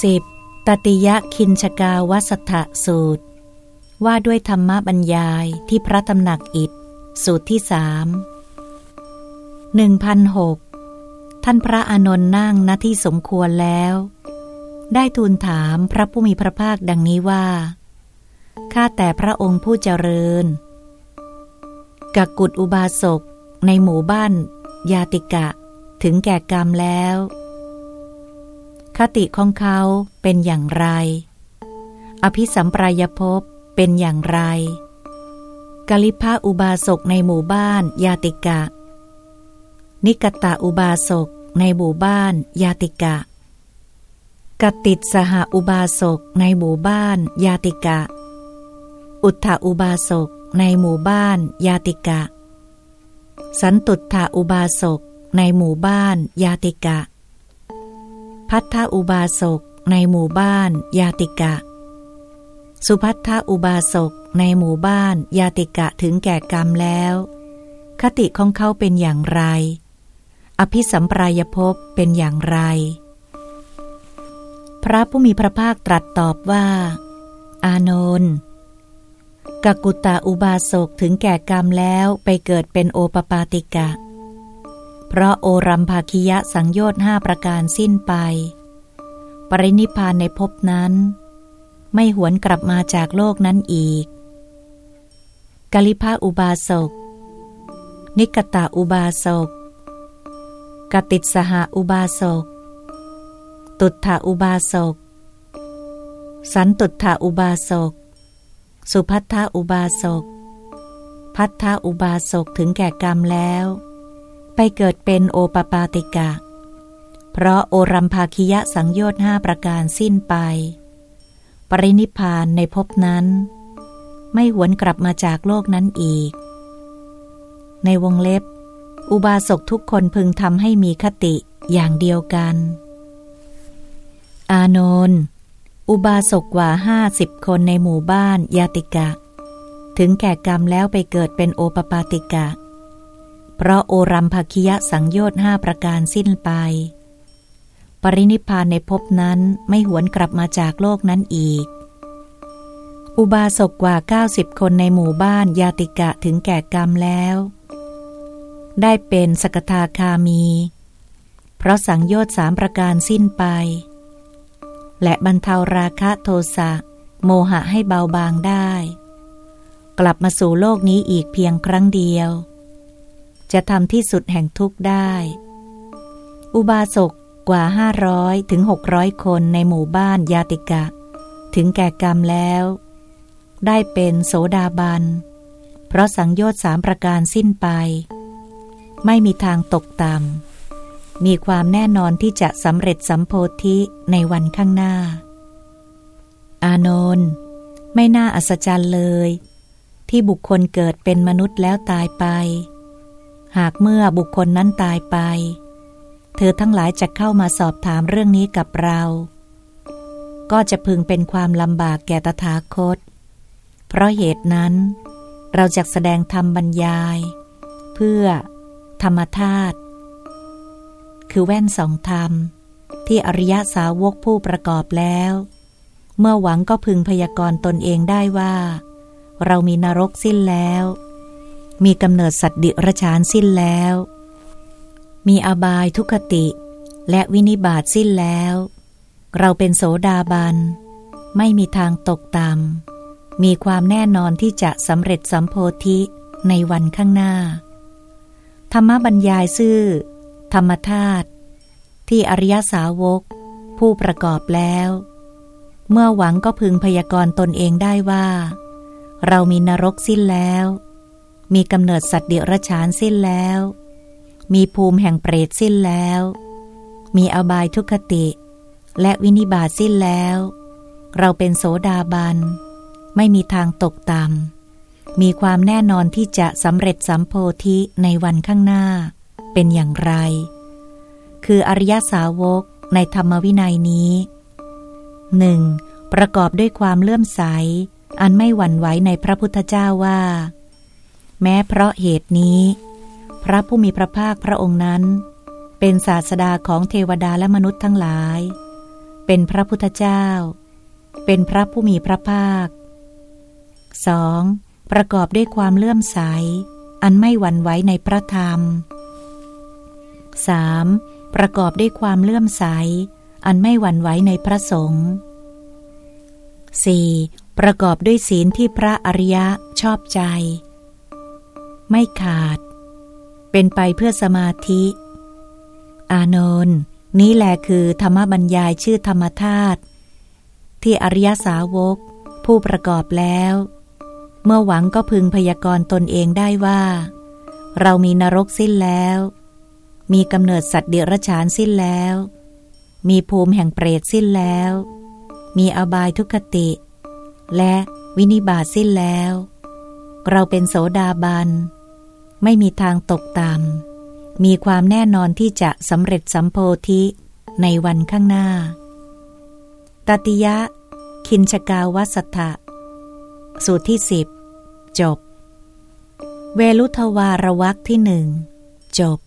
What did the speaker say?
10. ตติยะคินชกาวัสถสูตร ว่าด้วยธรรมบรรยายที่พระตำหนักอิฐ สูตรที่สามหนึ่งพันหกท่านพระอานนท์นั่งณที่สมควรแล้ว ได้ทูลถามพระผู้มีพระภาคดังนี้ว่า ข้าแต่พระองค์ผู้เจริญกักกุฎอุบาสกในหมู่บ้าน ยาติกะ ถึงแก่กรรมแล้ว ติของเขาเป็นอย่างไร อภิสัมปรายภพเป็นอย่างไร กลิภาอุบาสกในหมู่บ้านยาติกะ นิกตาอุบาสกในหมู่บ้านยาติกะ กติดสหอุบาสกในหมู่บ้านยาติกะ อุทธาอุบาสกในหมู่บ้านยาติกะ สันตุถาอุบาสกในหมู่บ้านยาติกะ พัทธอุบาสกในหมู่บ้านยาติกะ สุพัทธอุบาสกในหมู่บ้านยาติกะถึงแก่กรรมแล้ว คติของเขาเป็นอย่างไร อภิสัมปรายภพเป็นอย่างไร พระผู้มีพระภาคตรัสตอบว่า อานนท์กกุตาอุบาสกถึงแก่กรรมแล้วไปเกิดเป็นโอปปาติกะ เพราะโอรัมภาคิยะสังโยชน์ห้าประการสิ้นไป ปรินิพานในภพนั้น ไม่หวนกลับมาจากโลกนั้นอีก กลิภาอุบาสก นิกตาอุบาสก กติสหาอุบาสก ตุถาอุบาสก สันตุถาอุบาสก สุพัทธาอุบาสก พัทธาอุบาสกถึงแก่กรรมแล้ว ไปเกิดเป็นโอปปาติกะ เพราะโอรัมภาคิยะสังโยชน์ห้าประการสิ้นไป ปรินิพานในภพนั้น ไม่หวนกลับมาจากโลกนั้นอีก ในวงเล็บ อุบาสกทุกคนพึงทำให้มีคติอย่างเดียวกัน อานนท์อุบาสกกว่าห้าสิบคนในหมู่บ้านยาติกะ ถึงแก่กรรมแล้วไปเกิดเป็นโอปปาติกะ เพราะโอรัมภคิยะสังโยชน์ห้าประการสิ้นไป ปรินิพานในภพนั้นไม่หวนกลับมาจากโลกนั้นอีก อุบาสกกว่า 90 คนในหมู่บ้านยาติกะถึงแก่กรรมแล้ว ได้เป็นสกทาคามี เพราะสังโยชน์สามประการสิ้นไป และบรรเทาราคะโทสะโมหะให้เบาบางได้ กลับมาสู่โลกนี้อีกเพียงครั้งเดียว จะทำที่สุดแห่งทุกข์ได้ อุบาสกกว่า 500ถึง600 คนในหมู่บ้านยาติกะ ถึงแก่กรรมแล้ว ได้เป็นโสดาบัน เพราะสังโยชน์สามประการสิ้นไป ไม่มีทางตกต่ำมีความแน่นอนที่จะสำเร็จสัมโพธิในวันข้างหน้า อานนท์ไม่น่าอัศจรรย์เลย ที่บุคคลเกิดเป็นมนุษย์แล้วตายไป หากเมื่อบุคคลนั้นตายไป เธอทั้งหลายจะเข้ามาสอบถามเรื่องนี้กับเรา ก็จะพึงเป็นความลำบากแก่ตถาคต เพราะเหตุนั้น เราจะแสดงธรรมบรรยาย เพื่อธรรมธาตุคือแว่นสองธรรม ที่อริยสาวกผู้ประกอบแล้ว เมื่อหวังก็พึงพยากรณ์ตนเองได้ว่า เรามีนรกสิ้นแล้ว มีกำเนิดสัตว์ดิรชานสิ้นแล้ว มีอบายทุคติ และวินิบาตสิ้นแล้ว เราเป็นโสดาบัน ไม่มีทางตกต่ำมีความแน่นอนที่จะสำเร็จสัมโพธิในวันข้างหน้า ธรรมบรรยายซื่อ ธรรมธาตุที่อริยสาวก ผู้ประกอบแล้ว เมื่อหวังก็พึงพยากรณ์ตนเองได้ว่า เรามีนรกสิ้นแล้ว มีกำเนิดสัตว์เดรัจฉานสิ้นแล้ว มีภูมิแห่งเปรตสิ้นแล้ว มีอบายทุคติ และวินิบาตสิ้นแล้ว เราเป็นโสดาบัน ไม่มีทางตกต่ำมีความแน่นอนที่จะสำเร็จสัมโพธิในวันข้างหน้า เป็นอย่างไร คืออริยสาวกในธรรมวินัยนี้หนึ่งประกอบด้วยความเลื่อมใส อันไม่หวั่นไหวในพระพุทธเจ้าว่า แม้เพราะเหตุนี้ พระผู้มีพระภาคพระองค์นั้น เป็นศาสดาของเทวดาและมนุษย์ทั้งหลาย เป็นพระพุทธเจ้า เป็นพระผู้มีพระภาค 2. ประกอบด้วยความเลื่อมใส อันไม่หวั่นไหวในพระธรรม 3. ประกอบด้วยความเลื่อมใส อันไม่หวั่นไหวในพระสงฆ์ 4. ประกอบด้วยศีลที่พระอริยะชอบใจ ไม่ขาด เป็นไปเพื่อสมาธิ อานนท์นี้แหละคือธรรมบรรยายชื่อธรรมธาตุที่อริยสาวก ผู้ประกอบแล้ว เมื่อหวังก็พึงพยากรณ์ตนเองได้ว่า เรามีนรกสิ้นแล้ว มีกำเนิดสัตว์เดรัจฉานสิ้นแล้ว มีภูมิแห่งเปรตสิ้นแล้ว มีอบายทุกขติ และวินิบาตสิ้นแล้ว เราเป็นโสดาบัน ไม่มีทางตกตาม มีความแน่นอนที่จะสำเร็จสัมโพธิในวันข้างหน้า ตติยะ คินชกาวัสถะสูตรที่สิบจบ เวลุทวารวักที่หนึ่งจบ